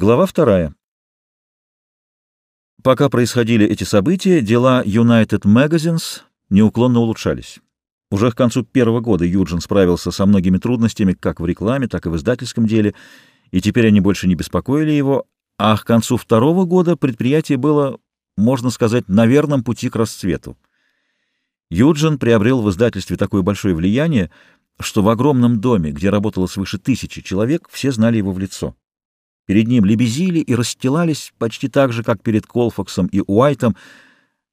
Глава вторая. Пока происходили эти события, дела United Magazines неуклонно улучшались. Уже к концу первого года Юджин справился со многими трудностями как в рекламе, так и в издательском деле, и теперь они больше не беспокоили его, а к концу второго года предприятие было, можно сказать, на верном пути к расцвету. Юджин приобрел в издательстве такое большое влияние, что в огромном доме, где работало свыше тысячи человек, все знали его в лицо. Перед ним лебезили и расстилались почти так же, как перед Колфаксом и Уайтом,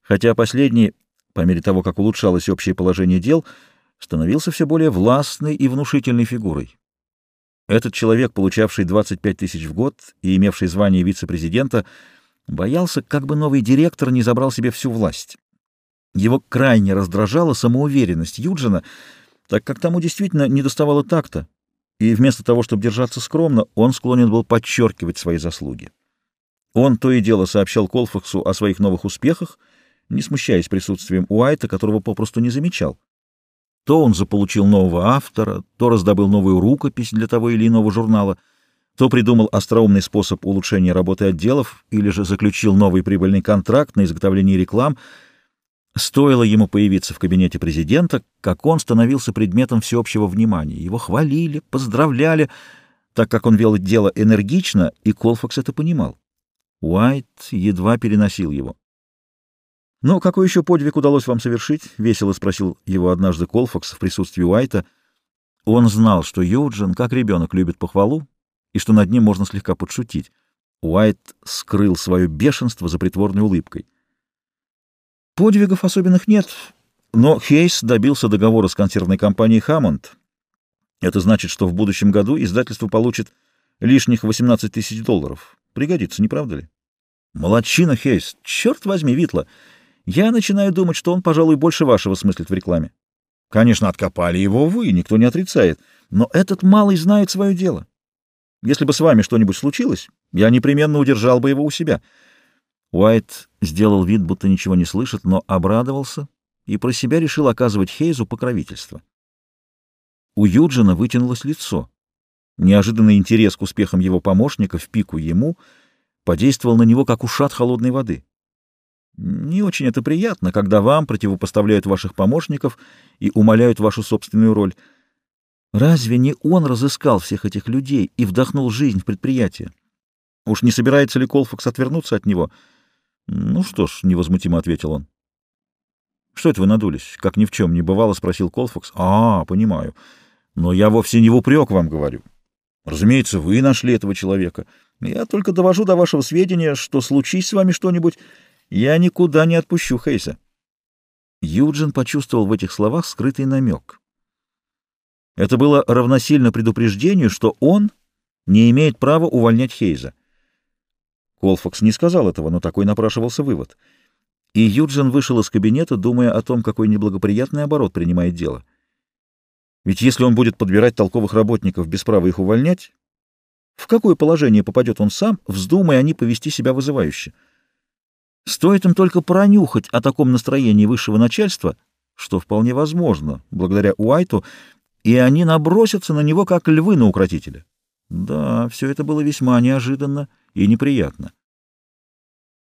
хотя последний, по мере того, как улучшалось общее положение дел, становился все более властной и внушительной фигурой. Этот человек, получавший 25 тысяч в год и имевший звание вице-президента, боялся, как бы новый директор не забрал себе всю власть. Его крайне раздражала самоуверенность Юджина, так как тому действительно недоставало такта, и вместо того, чтобы держаться скромно, он склонен был подчеркивать свои заслуги. Он то и дело сообщал Колфаксу о своих новых успехах, не смущаясь присутствием Уайта, которого попросту не замечал. То он заполучил нового автора, то раздобыл новую рукопись для того или иного журнала, то придумал остроумный способ улучшения работы отделов или же заключил новый прибыльный контракт на изготовление реклам — Стоило ему появиться в кабинете президента, как он становился предметом всеобщего внимания. Его хвалили, поздравляли, так как он вел дело энергично, и Колфакс это понимал. Уайт едва переносил его. «Ну, какой еще подвиг удалось вам совершить?» — весело спросил его однажды Колфакс в присутствии Уайта. Он знал, что Юджин, как ребенок, любит похвалу, и что над ним можно слегка подшутить. Уайт скрыл свое бешенство за притворной улыбкой. Подвигов особенных нет, но Хейс добился договора с консервной компанией «Хаммонд». Это значит, что в будущем году издательство получит лишних 18 тысяч долларов. Пригодится, не правда ли? Молодчина, Хейс. Черт возьми, Витла. Я начинаю думать, что он, пожалуй, больше вашего смыслит в рекламе. Конечно, откопали его вы, никто не отрицает. Но этот малый знает свое дело. Если бы с вами что-нибудь случилось, я непременно удержал бы его у себя. Уайт сделал вид, будто ничего не слышит, но обрадовался и про себя решил оказывать Хейзу покровительство. У Юджина вытянулось лицо. Неожиданный интерес к успехам его помощника в пику ему подействовал на него, как ушат холодной воды. Не очень это приятно, когда вам противопоставляют ваших помощников и умаляют вашу собственную роль. Разве не он разыскал всех этих людей и вдохнул жизнь в предприятие? Уж не собирается ли Колфакс отвернуться от него — «Ну что ж», — невозмутимо ответил он. «Что это вы надулись? Как ни в чем не бывало?» — спросил Колфакс. «А, понимаю. Но я вовсе не в упрек вам говорю. Разумеется, вы нашли этого человека. Я только довожу до вашего сведения, что случись с вами что-нибудь, я никуда не отпущу Хейса». Юджин почувствовал в этих словах скрытый намек. Это было равносильно предупреждению, что он не имеет права увольнять Хейза. Колфакс не сказал этого, но такой напрашивался вывод. И Юджин вышел из кабинета, думая о том, какой неблагоприятный оборот принимает дело. Ведь если он будет подбирать толковых работников без права их увольнять, в какое положение попадет он сам, вздумая они повести себя вызывающе? Стоит им только пронюхать о таком настроении высшего начальства, что вполне возможно, благодаря Уайту, и они набросятся на него, как львы на укротителя. Да, все это было весьма неожиданно и неприятно.